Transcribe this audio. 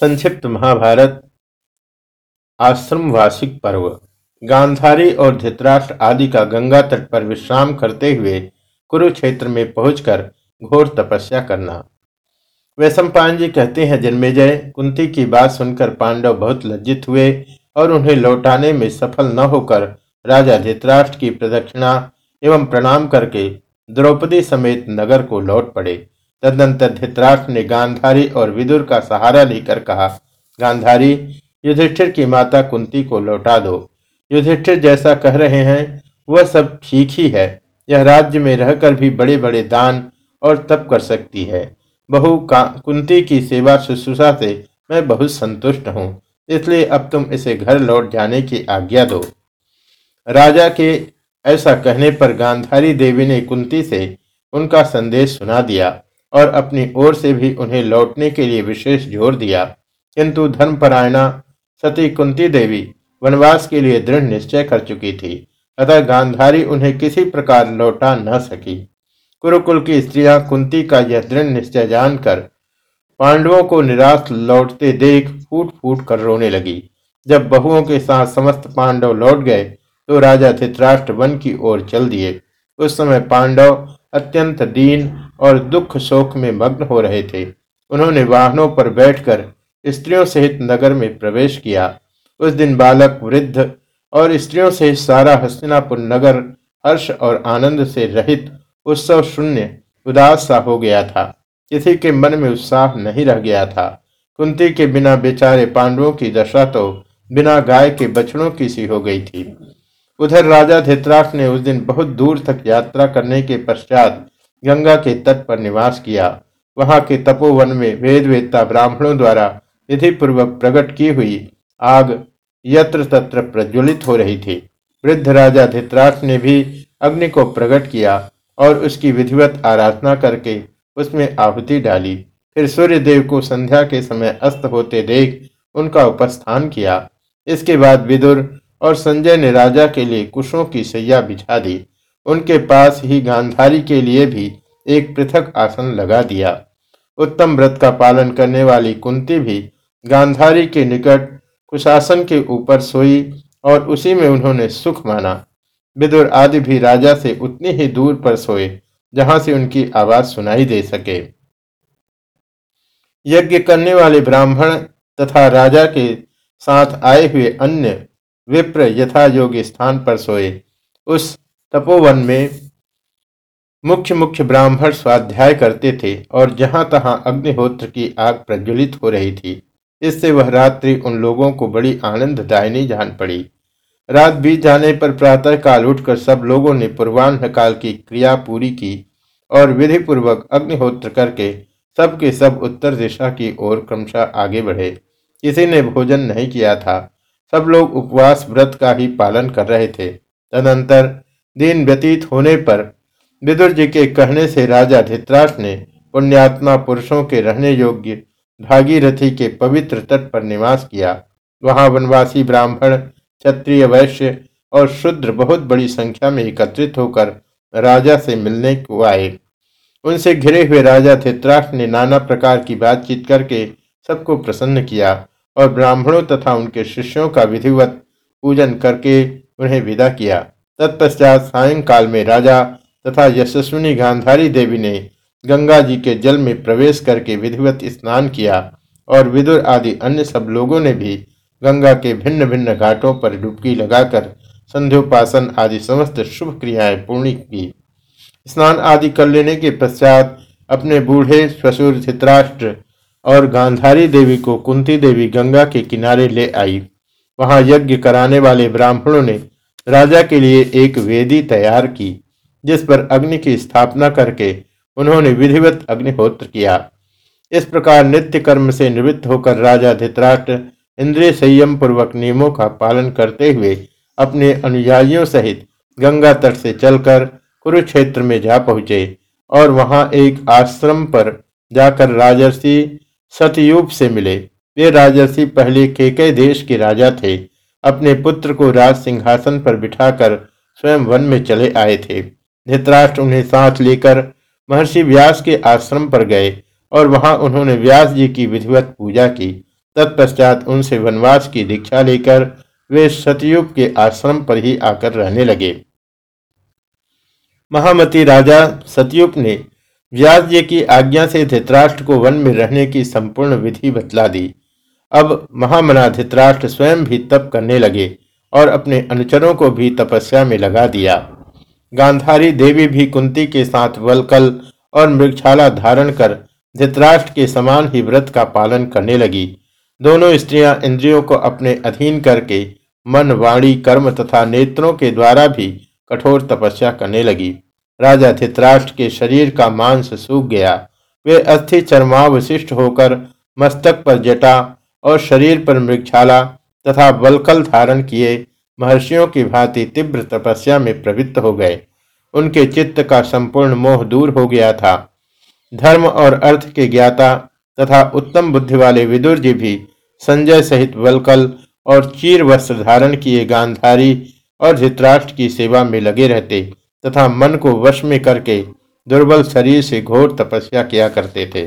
संक्षिप्त महाभारत आश्रम वार्षिक पर्व। गांधारी और धृतराष्ट्र आदि का गंगा तट पर विश्राम करते हुए कुरुक्षेत्र में पहुंचकर घोर तपस्या करना। वैशंपायन जी कहते हैं, जन्मेजय, कुंती की बात सुनकर पांडव बहुत लज्जित हुए और उन्हें लौटाने में सफल न होकर राजा धृतराष्ट्र की प्रदक्षिणा एवं प्रणाम करके द्रौपदी समेत नगर को लौट पड़े। तदनंतर धृतराष्ट्र ने गांधारी और विदुर का सहारा लेकर कहा, गांधारी, युधिष्ठिर की माता कुंती को लौटा दो। युधिष्ठिर जैसा कह रहे हैं, वह सब ठीक ही है। यह राज्य में रहकर भी बड़े बड़े दान और तप कर सकती है। बहु का, कुंती की सेवा शुश्रूषा से मैं बहुत संतुष्ट हूँ। इसलिए अब तुम इसे घर लौट जाने की आज्ञा दो राजा के ऐसा कहने पर गांधारी देवी ने कुंती से उनका संदेश सुना दिया। और अपनी ओर से भी उन्हें लौटने के लिए विशेष ज़ोर दिया। किंतु धर्मपरायणा सती कुंती देवी वनवास के लिए दृढ़ निश्चय कर चुकी थी, अतः गांधारी उन्हें किसी प्रकार लौटा न सकी। कुरुकुल की स्त्रियाँ कुंती का यह दृढ़ निश्चय जानकर पांडवों को निराश लौटते देख फूट फूट कर रोने लगी। जब बहुओं के साथ समस्त पांडव लौट गए तो राजा धित्राष्ट्र वन की ओर चल दिए। उस समय पांडव अत्यंत दीन और दुख शोक में मग्न हो रहे थे। उन्होंने वाहनों पर बैठकर स्त्रियों सहित नगर में प्रवेश किया। उस दिन बालक, वृद्ध और स्त्रियों सहित सारा हस्तिनापुर नगर हर्ष और आनंद से रहित उत्सव शून्य, उदास सा हो गया था। किसी के मन में उत्साह नहीं रह गया था। कुंती के बिना बेचारे पांडवों की दशा तो बिना गाय के बछड़ों की सी हो गई थी। उधर राजा धृतराष्ट्र ने उस दिन बहुत दूर तक यात्रा करने के पश्चात गंगा के तट पर निवास किया। वहाँ के तपोवन में वेद वेदता ब्राह्मणों द्वारा विधि पूर्वक प्रकट की हुई आग यत्र तत्र प्रज्वलित हो रही थी। वृद्ध राजा धित्राष्ट्र ने भी अग्नि को प्रकट किया और उसकी विधिवत आराधना करके उसमें आहुति डाली। फिर सूर्य देव को संध्या के समय अस्त होते देख उनका उपस्थान किया। इसके बाद विदुर और संजय ने राजा के लिए कुशों की सैया बिछा दी। उनके पास ही गांधारी के लिए भी एक पृथक आसन लगा दिया। उत्तम व्रत का पालन करने वाली कुंती भी गांधारी के निकट कुशासन के ऊपर सोई और उसी में उन्होंने सुख माना। विदुर आदि भी राजा से उतनी ही दूर पर सोए, जहाँ से उनकी आवाज़ सुनाई दे सके। यज्ञ करने वाले ब्राह्मण तथा राजा के साथ आए हुए अन्य विप्र यथा योग्य स्थान पर सोए। उस तपोवन में मुख्य मुख्य ब्राह्मण स्वाध्याय करते थे और जहाँ तहां अग्निहोत्र की आग प्रज्वलित हो रही थी। इससे वह रात्रि उन लोगों को बड़ी आनंददायिनी जान पड़ी। रात बीत जाने पर प्रातः काल उठकर सब लोगों ने पूर्वान्ह काल की क्रिया पूरी की और विधि पूर्वक अग्निहोत्र करके सबके सब उत्तर दिशा की ओर क्रमशः आगे बढ़े। किसी ने भोजन नहीं किया था। सब लोग उपवास व्रत का ही पालन कर रहे थे। तदंतर दिन व्यतीत होने पर विदुर जी के कहने से राजा धित्राष्ट्र ने पुण्यात्मा पुरुषों के रहने योग्य भागीरथी के पवित्र तट पर निवास किया। वहाँ वनवासी ब्राह्मण, क्षत्रिय वैश्य और शुद्र बहुत बड़ी संख्या में एकत्रित होकर राजा से मिलने को आए। उनसे घिरे हुए राजा धित्राष्ट्र ने नाना प्रकार की बातचीत करके सबको प्रसन्न किया और ब्राह्मणों तथा उनके शिष्यों का विधिवत पूजन करके उन्हें विदा किया। तत्पश्चात सायंकाल में राजा तथा यशस्विनी गांधारी देवी ने गंगा जी के जल में प्रवेश करके विधिवत स्नान किया और विदुर आदि अन्य सब लोगों ने भी गंगा के भिन्न भिन्न घाटों पर डुबकी लगाकर संध्योपासन आदि समस्त शुभ क्रियाएँ पूर्ण की। स्नान आदि कर लेने के पश्चात अपने बूढ़े ससुर चित्राष्ट्र और गांधारी देवी को कुंती देवी गंगा के किनारे ले आई। वहाँ यज्ञ कराने वाले ब्राह्मणों ने राजा के लिए एक वेदी तैयार की, जिस पर अग्नि की स्थापना करके उन्होंने विधिवत अग्निहोत्र किया। इस प्रकार नित्य कर्म से निवृत्त होकर राजा धित्राष्ट्र इंद्रिय संयम पूर्वक नियमों का पालन करते हुए अपने अनुयायियों सहित गंगा तट से चलकर कुरुक्षेत्र में जा पहुँचे और वहाँ एक आश्रम पर जाकर राजर्षि सतयुग से मिले। वे राजर्षि पहले केके देश के राजा थे। अपने पुत्र को राज सिंहासन पर बिठाकर स्वयं वन में चले आए थे। धृतराष्ट्र उन्हें साथ लेकर महर्षि व्यास के आश्रम पर गए और वहाँ उन्होंने व्यास जी की विधिवत पूजा की। तत्पश्चात उनसे वनवास की दीक्षा लेकर वे सतयुग के आश्रम पर ही आकर रहने लगे। महामती राजा सतयुग ने व्यास जी की आज्ञा से धृतराष्ट्र को वन में रहने की संपूर्ण विधि बतला दी। अब महामना धृतराष्ट्र स्वयं भी तप करने लगे और अपने अनुचरों को भी तपस्या में लगा दिया। गांधारी देवी भी कुंती के साथ वलकल और मृगछाला धारण कर धृतराष्ट्र के समान ही व्रत का पालन करने लगी। दोनों स्त्रियाँ इंद्रियों को अपने अधीन करके मन, वाणी, कर्म तथा नेत्रों के द्वारा भी कठोर तपस्या करने लगी। राजा धित्राष्ट्र के शरीर का मांस सूख गया। वे अस्थि चरमावशिष्ट होकर मस्तक पर जटा और शरीर पर मृगछाला तथा बलकल धारण किए महर्षियों की भांति तीव्र तपस्या में प्रवृत्त हो गए। उनके चित्त का संपूर्ण मोह दूर हो गया था। धर्म और अर्थ के ज्ञाता तथा उत्तम बुद्धि वाले विदुर जी भी संजय सहित वलकल और चीर वस्त्र धारण किए गांधारी और धृतराष्ट्र की सेवा में लगे रहते तथा मन को वश में करके दुर्बल शरीर से घोर तपस्या किया करते थे।